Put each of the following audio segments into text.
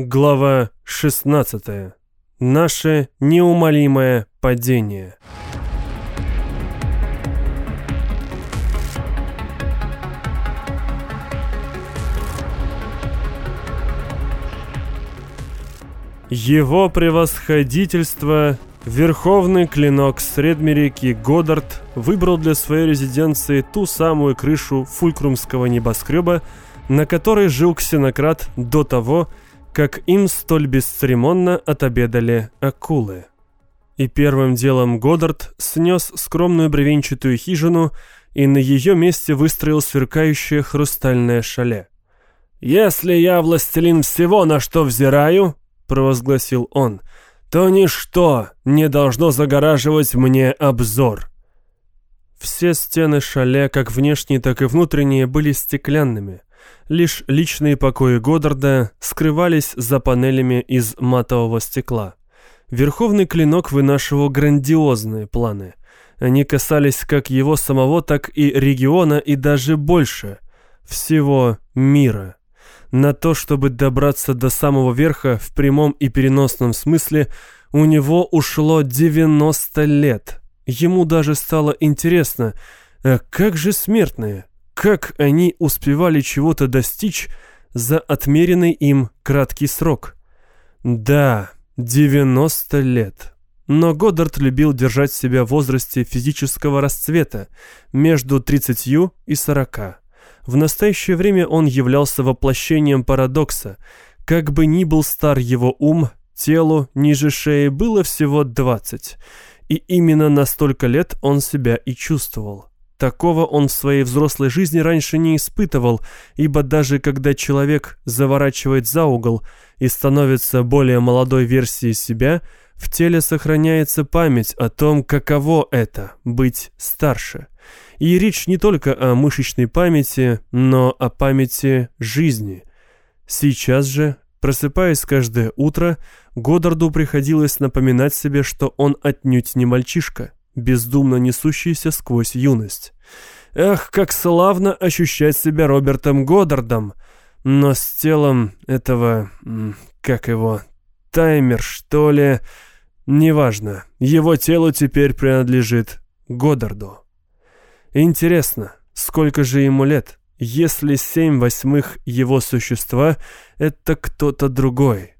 Глава 16. Наше неумолимое падение. Его превосходительство, верховный клинок Средмереки Годдард, выбрал для своей резиденции ту самую крышу фулькрумского небоскреба, на которой жил ксенократ до того, как им столь бесцеремонно отобедали акулы. И первым делом Годдард снес скромную бревенчатую хижину и на ее месте выстроил сверкающее хрустальное шале. «Если я властелин всего, на что взираю, провозгласил он, то ничто не должно загораживать мне обзор. Все стены шале, как внешние, так и внутренние, были стеклянными. Лишь личные покои Годдарда скрывались за панелями из матового стекла. Верховный клинок вынашивал грандиозные планы. Они касались как его самого, так и региона, и даже больше – всего мира на то, чтобы добраться до самого верха в прямом и переносном смысле, у него ушло 90 лет. Ему даже стало интересно, а как же смертные, как они успевали чего-то достичь за отмеренный им краткий срок? Да, 90 лет. Но Годдард любил держать себя в возрасте физического расцвета между 30 и 40. В настоящее время он являлся воплощением парадокса. Как бы ни был стар его ум, телу ниже шеи было всего 20. И именно на столько лет он себя и чувствовал. Такого он в своей взрослой жизни раньше не испытывал, ибо даже когда человек заворачивает за угол и становится более молодой версией себя, в теле сохраняется память о том, каково это — быть старше. И речь не только о мышечной памяти, но о памяти жизни. Сейчас же, просыпаясь каждое утро, Годдарду приходилось напоминать себе, что он отнюдь не мальчишка, бездумно несущийся сквозь юность. Эх, как славно ощущать себя Робертом Годдардом, но с телом этого, как его, таймер, что ли, неважно, его тело теперь принадлежит Годдарду. Интересно, сколько же ему лет, если семь восьмых его существа — это кто-то другой?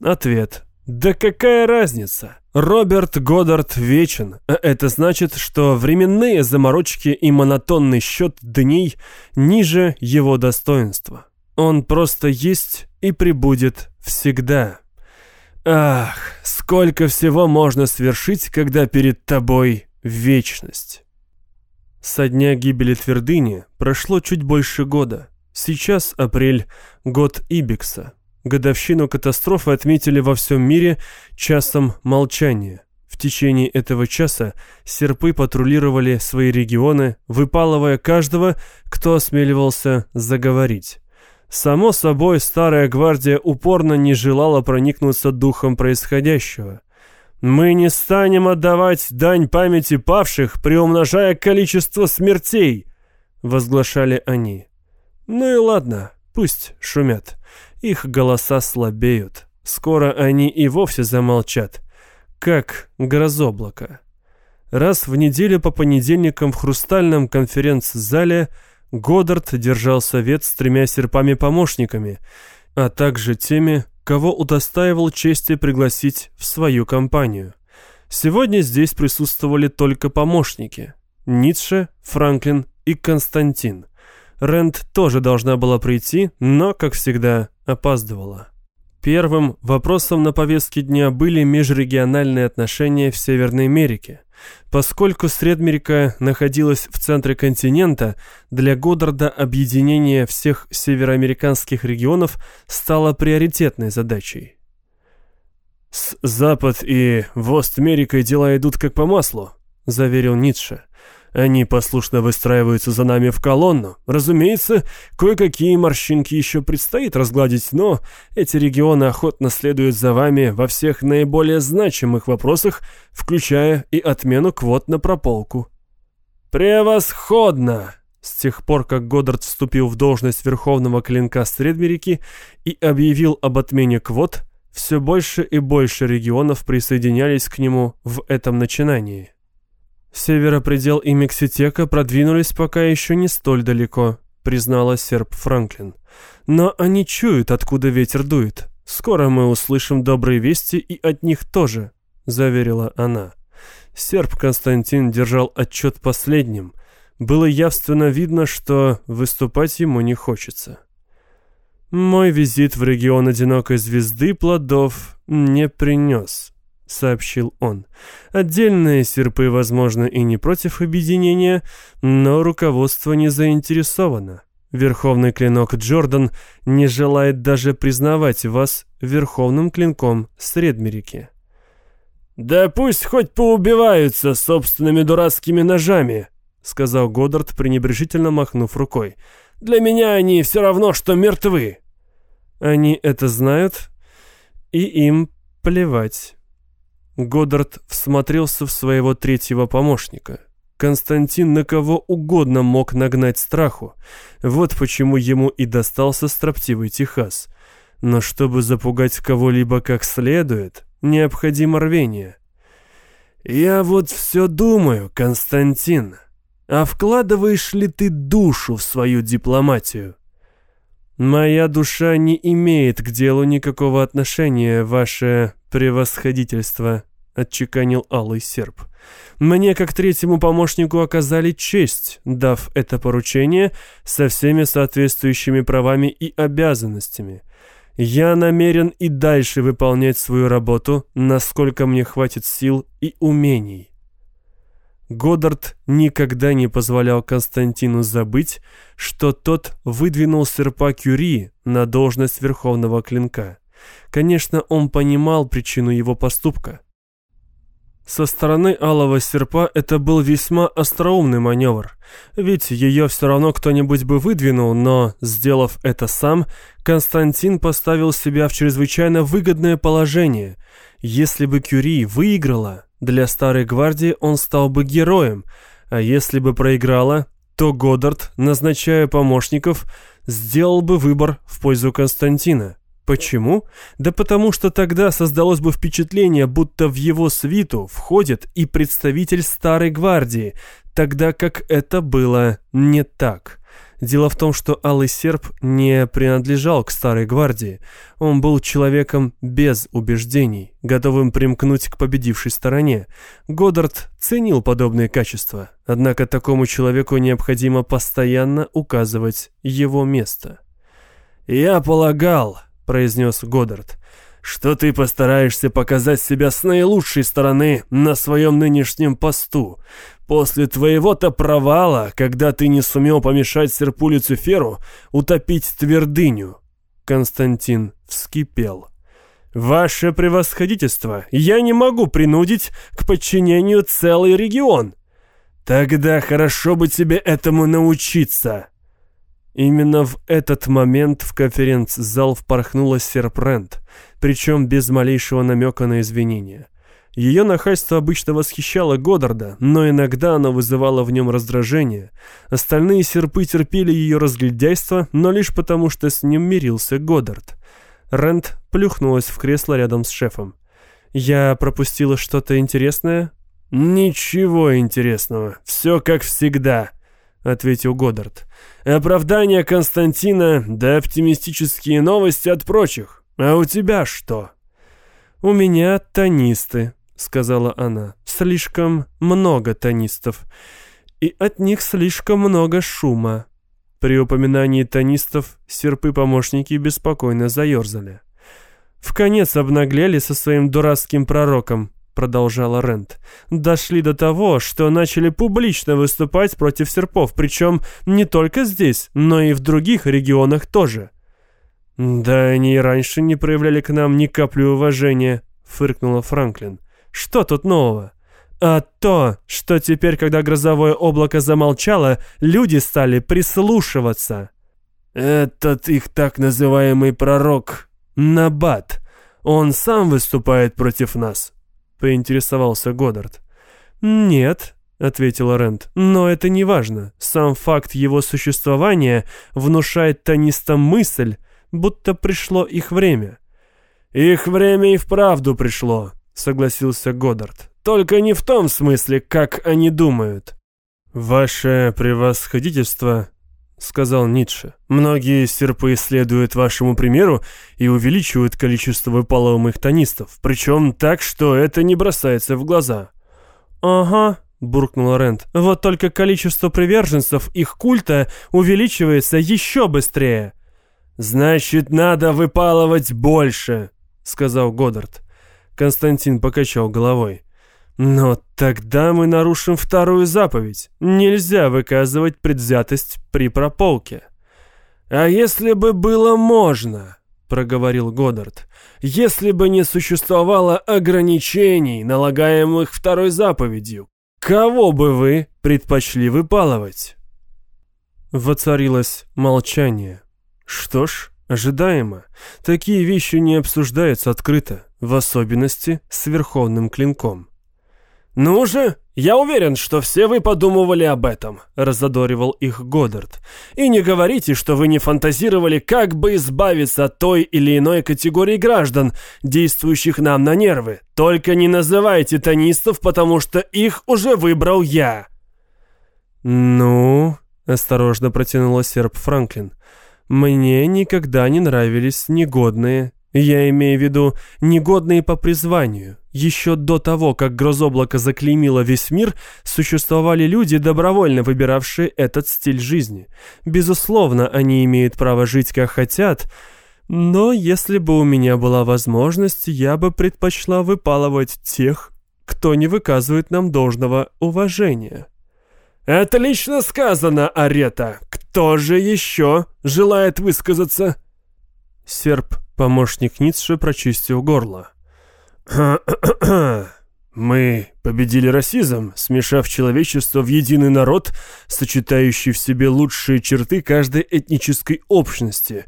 Ответ. Да какая разница? Роберт Годдард вечен, а это значит, что временные заморочки и монотонный счет дней ниже его достоинства. Он просто есть и прибудет всегда. Ах, сколько всего можно свершить, когда перед тобой вечность. Со дня гибели твердыни прошло чуть больше года. Сейчас апрель – год Ибикса. Годовщину катастрофы отметили во всем мире часом молчания. В течение этого часа серпы патрулировали свои регионы, выпалывая каждого, кто осмеливался заговорить. Само собой, старая гвардия упорно не желала проникнуться духом происходящего – мы не станем отдавать дань памяти павших, приумножая количество смертей, возглашали они. Ну и ладно, пусть шумят. Их голоса слабеют. Скоро они и вовсе замолчат, как грозоблако. Раз в неделю по понедельникам в хрустальном конференц-зале Годдард держал совет с тремя серпами-помощниками, а также теми, кого удостаивал чести пригласить в свою компанию. Сегодня здесь присутствовали только помощники – Ницше, Франклин и Константин. Рэнд тоже должна была прийти, но, как всегда, опаздывала. Первым вопросом на повестке дня были межрегиональные отношения в Северной Америке – Поскольку Средмерика находилась в центре континента, для Годдарда объединение всех североамериканских регионов стало приоритетной задачей. «С Запад и Вост-Америкой дела идут как по маслу», — заверил Ницше. Они послушно выстраиваются за нами в колонну. Разумеется, кое-какие морщинки еще предстоит разгладить, но эти регионы охотно следуют за вами во всех наиболее значимых вопросах, включая и отмену квот на прополку. «Превосходно!» С тех пор, как Годдард вступил в должность Верховного Клинка Средмерики и объявил об отмене квот, все больше и больше регионов присоединялись к нему в этом начинании. «Северопредел и Мекситека продвинулись пока еще не столь далеко», признала серп Франклин. «Но они чуют, откуда ветер дует. Скоро мы услышим добрые вести и от них тоже», заверила она. Серп Константин держал отчет последним. Было явственно видно, что выступать ему не хочется. «Мой визит в регион одинокой звезды плодов не принес», — сообщил он. «Отдельные серпы, возможно, и не против объединения, но руководство не заинтересовано. Верховный клинок Джордан не желает даже признавать вас верховным клинком Средмерики». «Да пусть хоть поубиваются собственными дурацкими ножами», — сказал Годдард, пренебрежительно махнув рукой. «Для меня они все равно, что мертвы». Они это знают, и им плевать. Годдард всмотрелся в своего третьего помощника. Константин на кого угодно мог нагнать страху. Вот почему ему и достался строптивый Техас. Но чтобы запугать кого-либо как следует, необходимо рвение. «Я вот все думаю, Константин, а вкладываешь ли ты душу в свою дипломатию?» «Моя душа не имеет к делу никакого отношения, ваше превосходительство», — отчеканил Алый Серп. «Мне, как третьему помощнику, оказали честь, дав это поручение со всеми соответствующими правами и обязанностями. Я намерен и дальше выполнять свою работу, насколько мне хватит сил и умений. Годдард никогда не позволял Константину забыть, что тот выдвинул серпа Кюри на должность Верховного Клинка. Конечно, он понимал причину его поступка. Со стороны Алого Серпа это был весьма остроумный маневр, ведь ее все равно кто-нибудь бы выдвинул, но, сделав это сам, Константин поставил себя в чрезвычайно выгодное положение. Если бы Кюри выиграла, для Старой Гвардии он стал бы героем, а если бы проиграла, то Годдард, назначая помощников, сделал бы выбор в пользу Константина. Почему? Да потому что тогда создалось бы впечатление, будто в его свиту входит и представитель Старой Гвардии, тогда как это было не так. Дело в том, что Алый Серп не принадлежал к Старой Гвардии. Он был человеком без убеждений, готовым примкнуть к победившей стороне. Годдард ценил подобные качества, однако такому человеку необходимо постоянно указывать его место. «Я полагал», — произнес Годдард, что ты постараешься показать себя с наилучшей стороны на своем нынешнем посту. После твоего-то провала, когда ты не сумел помешать серпу Люциферу утопить твердыню. Константин вскипел. «Ваше превосходительство, я не могу принудить к подчинению целый регион». «Тогда хорошо бы тебе этому научиться», Именно в этот момент в конференц-зал впорхнула Серпрент, причем без малейшего намека на извинения. Ее нахальство обычно восхищало Годдарда, но иногда оно вызывало в нем раздражение. Остальные серпы терпели ее разглядяйство, но лишь потому, что с ним мирился Годдард. Рент плюхнулась в кресло рядом с шефом. «Я пропустила что-то интересное?» «Ничего интересного. Все как всегда», — ответил Годдард. «Оправдание Константина да оптимистические новости от прочих. А у тебя что?» «У меня тонисты», — сказала она. «Слишком много тонистов. И от них слишком много шума». При упоминании тонистов серпы-помощники беспокойно заерзали. В конец обнаглели со своим дурацким пророком, — продолжала Рент, — дошли до того, что начали публично выступать против серпов, причем не только здесь, но и в других регионах тоже. «Да они и раньше не проявляли к нам ни капли уважения», — фыркнула Франклин. «Что тут нового?» «А то, что теперь, когда грозовое облако замолчало, люди стали прислушиваться». «Этот их так называемый пророк, Набат, он сам выступает против нас», поинтересовался Годдард. «Нет, ответила Рент. «Но это не важно. Сам факт его существования внушает тонистам мысль, будто пришло их время». «Их время и вправду пришло», — согласился Годдард. «Только не в том смысле, как они думают». «Ваше превосходительство», — сказал Ницше. «Многие серпы следуют вашему примеру и увеличивают количество выпалываемых тонистов, причем так, что это не бросается в глаза». «Ага», — буркнула Рент. «Вот только количество приверженцев их культа увеличивается еще быстрее». «Значит, надо выпалывать больше», — сказал Годдард. Константин покачал головой. Но тогда мы нарушим вторую заповедь. Нельзя выказывать предвзятость при прополке. А если бы было можно, проговорил Годдард, если бы не существовало ограничений, налагаемых второй заповедью, кого бы вы предпочли выпалывать? Воцарилось молчание. Что ж, ожидаемо. Такие вещи не обсуждаются открыто, в особенности с верховным клинком. «Ну же, я уверен, что все вы подумывали об этом», — разодоривал их Годдард. «И не говорите, что вы не фантазировали, как бы избавиться от той или иной категории граждан, действующих нам на нервы. Только не называйте тонистов, потому что их уже выбрал я». «Ну...» — осторожно протянула серп Франклин. «Мне никогда не нравились негодные я имею в виду негодные по призванию. Еще до того, как грозоблако заклеймило весь мир, существовали люди, добровольно выбиравшие этот стиль жизни. Безусловно, они имеют право жить как хотят, но если бы у меня была возможность, я бы предпочла выпалывать тех, кто не выказывает нам должного уважения. «Отлично сказано, Арета! Кто же еще желает высказаться?» Серп Помощник Ницше прочистил горло. «Мы победили расизм, смешав человечество в единый народ, сочетающий в себе лучшие черты каждой этнической общности.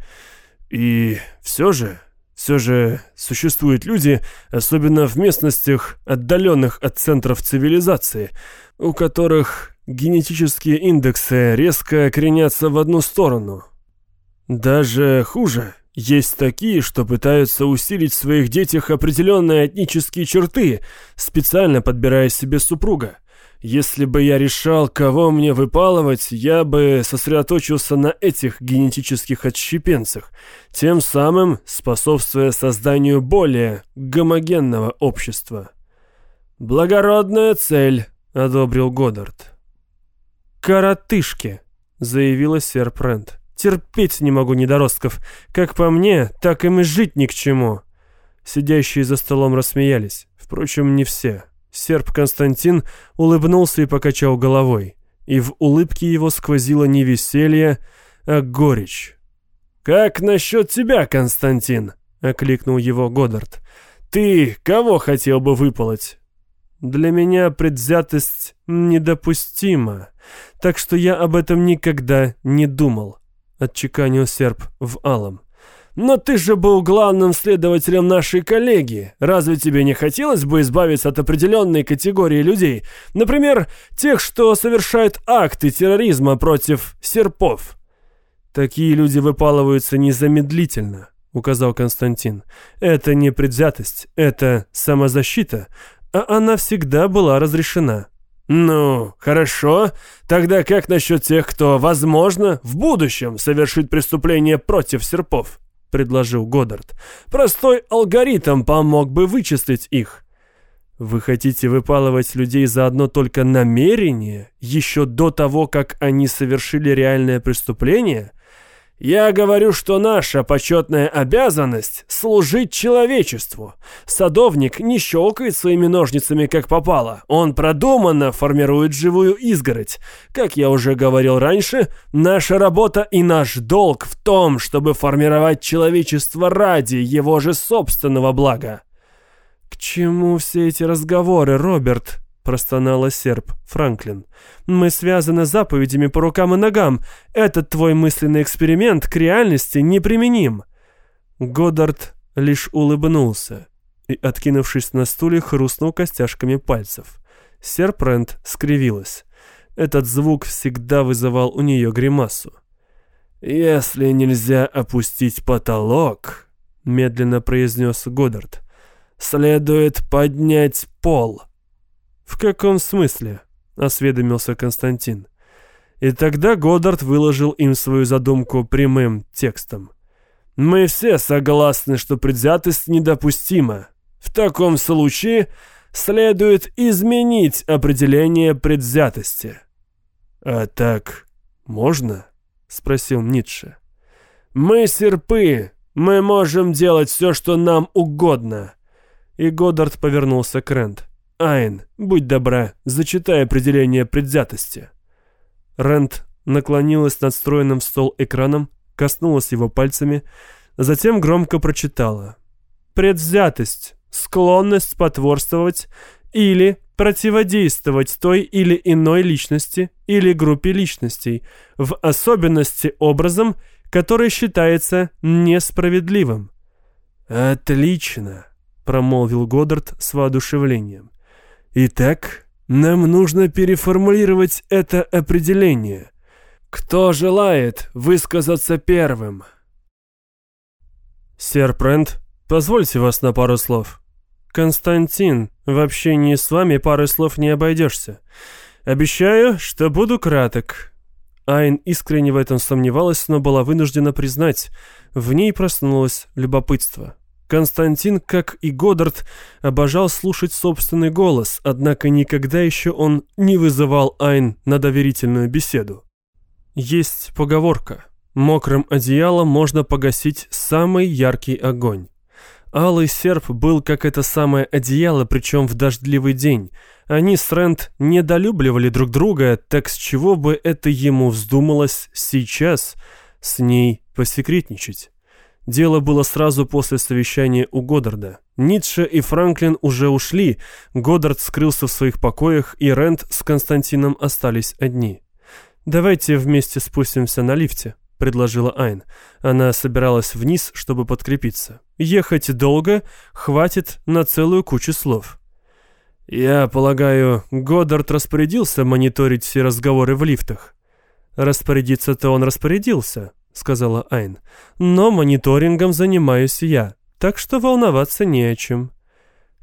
И все же, все же существуют люди, особенно в местностях, отдаленных от центров цивилизации, у которых генетические индексы резко кренятся в одну сторону. Даже хуже — есть такие, что пытаются усилить в своих детях определенные этнические черты, специально подбирая себе супруга. Если бы я решал, кого мне выпалывать, я бы сосредоточился на этих генетических отщепенцах, тем самым способствуя созданию более гомогенного общества. «Благородная цель», — одобрил Годдард. «Коротышки», — заявила сэр Прент. Терпеть не могу недоростков. Как по мне, так им и жить ни к чему». Сидящие за столом рассмеялись. Впрочем, не все. Серп Константин улыбнулся и покачал головой. И в улыбке его сквозило не веселье, а горечь. «Как насчет тебя, Константин?» — окликнул его Годдард. «Ты кого хотел бы выполоть?» «Для меня предвзятость недопустима, так что я об этом никогда не думал». — отчеканил серп в алом. «Но ты же был главным следователем нашей коллегии. Разве тебе не хотелось бы избавиться от определенной категории людей? Например, тех, что совершают акты терроризма против серпов?» «Такие люди выпалываются незамедлительно», — указал Константин. «Это не предвзятость, это самозащита, а она всегда была разрешена». «Ну, хорошо. Тогда как насчет тех, кто, возможно, в будущем совершит преступление против серпов?» — предложил Годдард. «Простой алгоритм помог бы вычислить их». «Вы хотите выпалывать людей за одно только намерение, еще до того, как они совершили реальное преступление?» Я говорю, что наша почетная обязанность — служить человечеству. Садовник не щелкает своими ножницами, как попало. Он продуманно формирует живую изгородь. Как я уже говорил раньше, наша работа и наш долг в том, чтобы формировать человечество ради его же собственного блага. «К чему все эти разговоры, Роберт?» Простонала серп Франклин. «Мы связаны заповедями по рукам и ногам. Этот твой мысленный эксперимент к реальности неприменим». Годдард лишь улыбнулся и, откинувшись на стуле, хрустнул костяшками пальцев. Серпрент скривилась. Этот звук всегда вызывал у нее гримасу. «Если нельзя опустить потолок», — медленно произнес Годдард, — «следует поднять пол». «В каком смысле?» — осведомился Константин. И тогда Годдард выложил им свою задумку прямым текстом. «Мы все согласны, что предвзятость недопустима. В таком случае следует изменить определение предвзятости». «А так можно?» — спросил Ницше. «Мы серпы, мы можем делать все, что нам угодно». И Годдард повернулся к Рэнд. «Айн, будь добра, зачитай определение предвзятости». Рэнд наклонилась над встроенным в стол экраном, коснулась его пальцами, затем громко прочитала. «Предвзятость, склонность потворствовать или противодействовать той или иной личности или группе личностей, в особенности образом, который считается несправедливым». «Отлично», — промолвил Годдард с воодушевлением. «Итак, нам нужно переформулировать это определение. Кто желает высказаться первым?» «Сэр Прент, позвольте вас на пару слов». «Константин, в общении с вами пары слов не обойдешься. Обещаю, что буду краток». Айн искренне в этом сомневалась, но была вынуждена признать, в ней проснулось любопытство. Константин, как и Годдард, обожал слушать собственный голос, однако никогда еще он не вызывал Айн на доверительную беседу. Есть поговорка «Мокрым одеялом можно погасить самый яркий огонь». Алый серп был как это самое одеяло, причем в дождливый день. Они с Рент недолюбливали друг друга, так с чего бы это ему вздумалось сейчас с ней посекретничать? Дело было сразу после совещания у Годдарда. Ницше и Франклин уже ушли, Годдард скрылся в своих покоях, и Рент с Константином остались одни. «Давайте вместе спустимся на лифте», — предложила Айн. Она собиралась вниз, чтобы подкрепиться. «Ехать долго, хватит на целую кучу слов». «Я полагаю, Годдард распорядился мониторить все разговоры в лифтах?» «Распорядиться-то он распорядился», — сказала Айн. «Но мониторингом занимаюсь я, так что волноваться не о чем».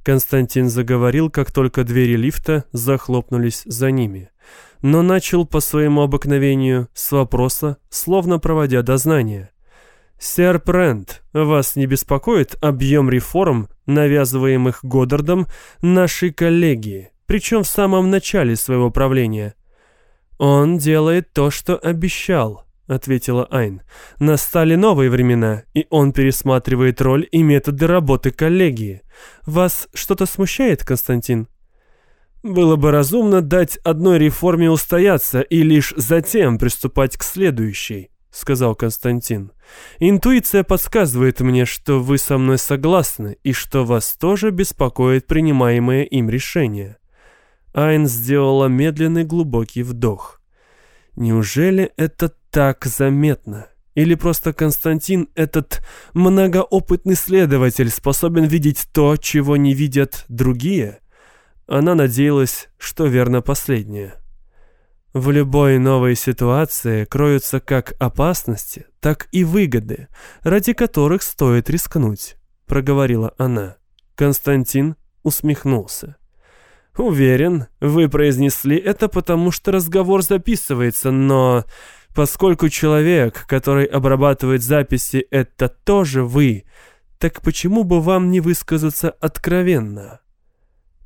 Константин заговорил, как только двери лифта захлопнулись за ними. Но начал по своему обыкновению с вопроса, словно проводя дознание. «Сэр Прент, вас не беспокоит объем реформ, навязываемых Годдардом нашей коллегии, причем в самом начале своего правления?» «Он делает то, что обещал», ответила Айн. «Настали новые времена, и он пересматривает роль и методы работы коллегии. Вас что-то смущает, Константин?» «Было бы разумно дать одной реформе устояться и лишь затем приступать к следующей», — сказал Константин. «Интуиция подсказывает мне, что вы со мной согласны и что вас тоже беспокоит принимаемое им решение». Айн сделала медленный глубокий вдох. «Неужели это так заметно? Или просто Константин, этот многоопытный следователь, способен видеть то, чего не видят другие? Она надеялась, что верно последнее. В любой новой ситуации кроются как опасности, так и выгоды, ради которых стоит рискнуть, проговорила она. Константин усмехнулся. «Уверен, вы произнесли это, потому что разговор записывается, но Поскольку человек, который обрабатывает записи, это тоже вы, так почему бы вам не высказаться откровенно?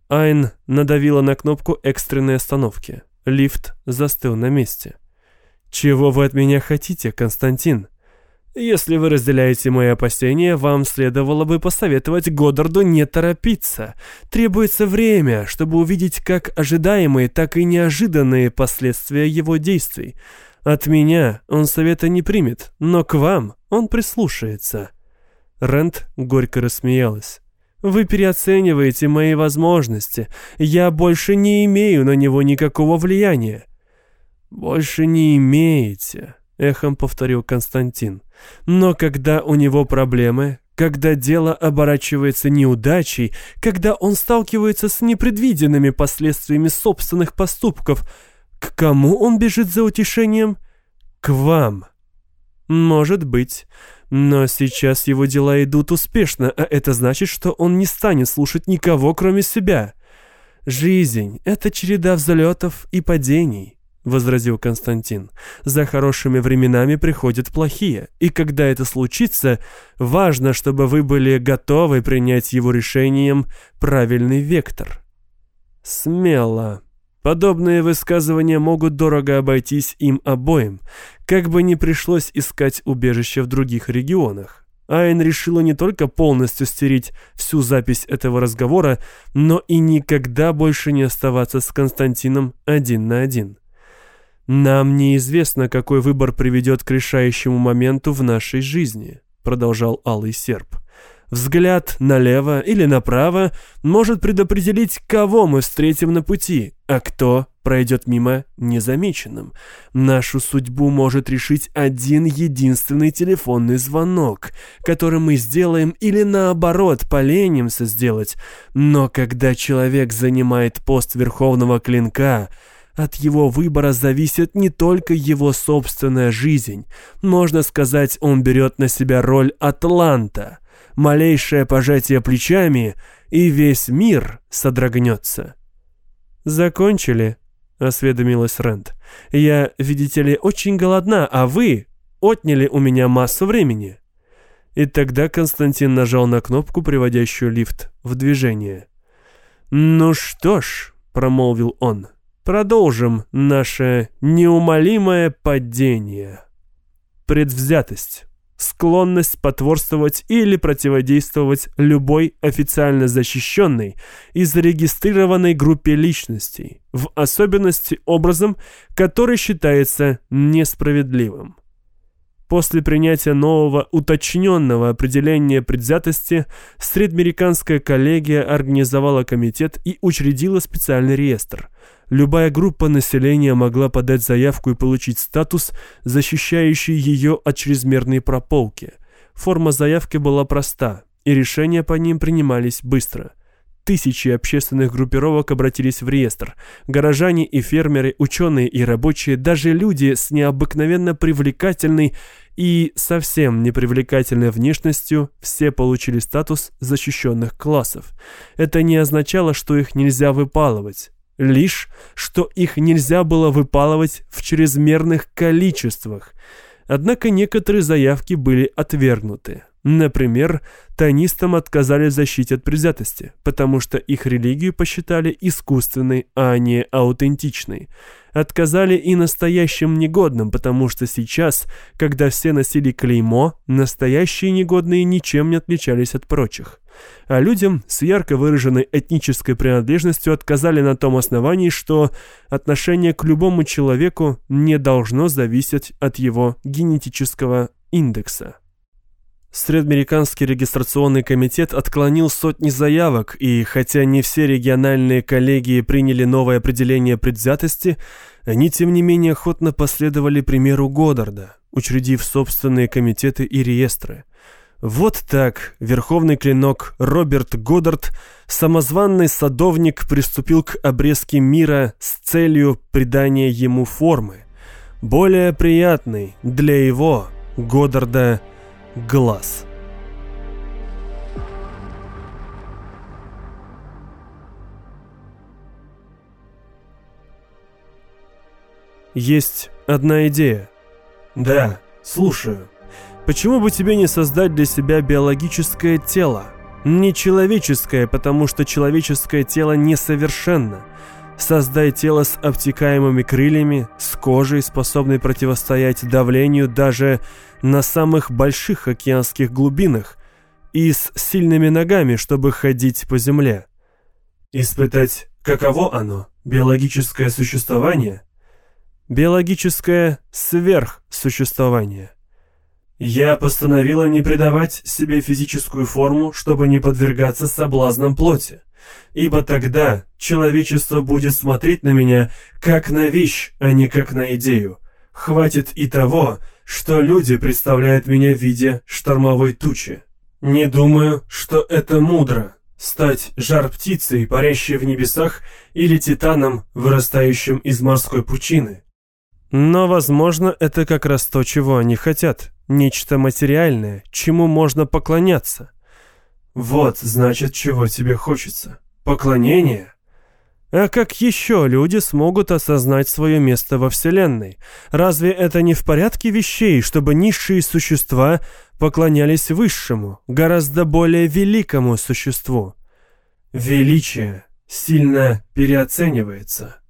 Айн надавила на кнопку экстренной остановки. Лифт застыл на месте. «Чего вы от меня хотите, Константин?» «Если вы разделяете мои опасения, вам следовало бы посоветовать Годдарду не торопиться. Требуется время, чтобы увидеть как ожидаемые, так и неожиданные последствия его действий. От меня он совета не примет, но к вам он прислушается». Рент горько рассмеялась. «Вы переоцениваете мои возможности. Я больше не имею на него никакого влияния». «Больше не имеете», — эхом повторил Константин. «Но когда у него проблемы, когда дело оборачивается неудачей, когда он сталкивается с непредвиденными последствиями собственных поступков, к кому он бежит за утешением? К вам. Может быть. Но сейчас его дела идут успешно, а это значит, что он не станет слушать никого, кроме себя. Жизнь — это череда взлетов и падений. — возразил Константин. «За хорошими временами приходят плохие, и когда это случится, важно, чтобы вы были готовы принять его решением правильный вектор». «Смело. Подобные высказывания могут дорого обойтись им обоим, как бы ни пришлось искать убежище в других регионах». Айн решила не только полностью стереть всю запись этого разговора, но и никогда больше не оставаться с Константином один на один. «Нам неизвестно, какой выбор приведет к решающему моменту в нашей жизни», продолжал Алый Серп. «Взгляд налево или направо может предопределить, кого мы встретим на пути, а кто пройдет мимо незамеченным. Нашу судьбу может решить один единственный телефонный звонок, который мы сделаем или наоборот поленимся сделать. Но когда человек занимает пост Верховного Клинка, от его выбора зависит не только его собственная жизнь. Можно сказать, он берет на себя роль Атланта. Малейшее пожатие плечами, и весь мир содрогнется. «Закончили?» — осведомилась Рэнд. «Я, видите ли, очень голодна, а вы отняли у меня массу времени». И тогда Константин нажал на кнопку, приводящую лифт в движение. «Ну что ж», — промолвил он, — Продолжим наше неумолимое падение. Предвзятость. Склонность потворствовать или противодействовать любой официально защищенной и зарегистрированной группе личностей, в особенности образом, который считается несправедливым. После принятия нового уточненного определения предвзятости Средамериканская коллегия организовала комитет и учредила специальный реестр – любая группа населения могла подать заявку и получить статус, защищающий ее от чрезмерной прополки. Форма заявки была проста, и решения по ним принимались быстро. Тысячи общественных группировок обратились в реестр. Горожане и фермеры, ученые и рабочие, даже люди с необыкновенно привлекательной и совсем непривлекательной внешностью, все получили статус защищенных классов. Это не означало, что их нельзя выпалывать. Лишь, что их нельзя было выпалывать в чрезмерных количествах. Однако некоторые заявки были отвергнуты. Например, тонистам отказали в защите от предвзятости, потому что их религию посчитали искусственной, а не аутентичной. Отказали и настоящим негодным, потому что сейчас, когда все носили клеймо, настоящие негодные ничем не отличались от прочих а людям с ярко выраженной этнической принадлежностью отказали на том основании, что отношение к любому человеку не должно зависеть от его генетического индекса. Средамериканский регистрационный комитет отклонил сотни заявок, и хотя не все региональные коллегии приняли новое определение предвзятости, они тем не менее охотно последовали примеру Годдарда, учредив собственные комитеты и реестры – вот так верховный клинок Роберт Годдард, самозванный садовник, приступил к обрезке мира с целью придания ему формы, более приятной для его, Годдарда, глаз. Есть одна идея. Да, слушаю. Почему бы тебе не создать для себя биологическое тело? Не человеческое, потому что человеческое тело несовершенно. Создай тело с обтекаемыми крыльями, с кожей, способной противостоять давлению даже на самых больших океанских глубинах, и с сильными ногами, чтобы ходить по земле. Испытать, каково оно, биологическое существование? Биологическое сверхсуществование. Я постановила не придавать себе физическую форму, чтобы не подвергаться соблазнам плоти. Ибо тогда человечество будет смотреть на меня как на вещь, а не как на идею. Хватит и того, что люди представляют меня в виде штормовой тучи. Не думаю, что это мудро — стать жар-птицей, парящей в небесах, или титаном, вырастающим из морской пучины. Но, возможно, это как раз то, чего они хотят. Нечто материальное, чему можно поклоняться. Вот, значит, чего тебе хочется. Поклонение? А как еще люди смогут осознать свое место во Вселенной? Разве это не в порядке вещей, чтобы низшие существа поклонялись высшему, гораздо более великому существу? Величие сильно переоценивается.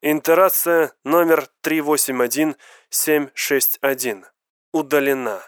Интерация номер 381761 удалена.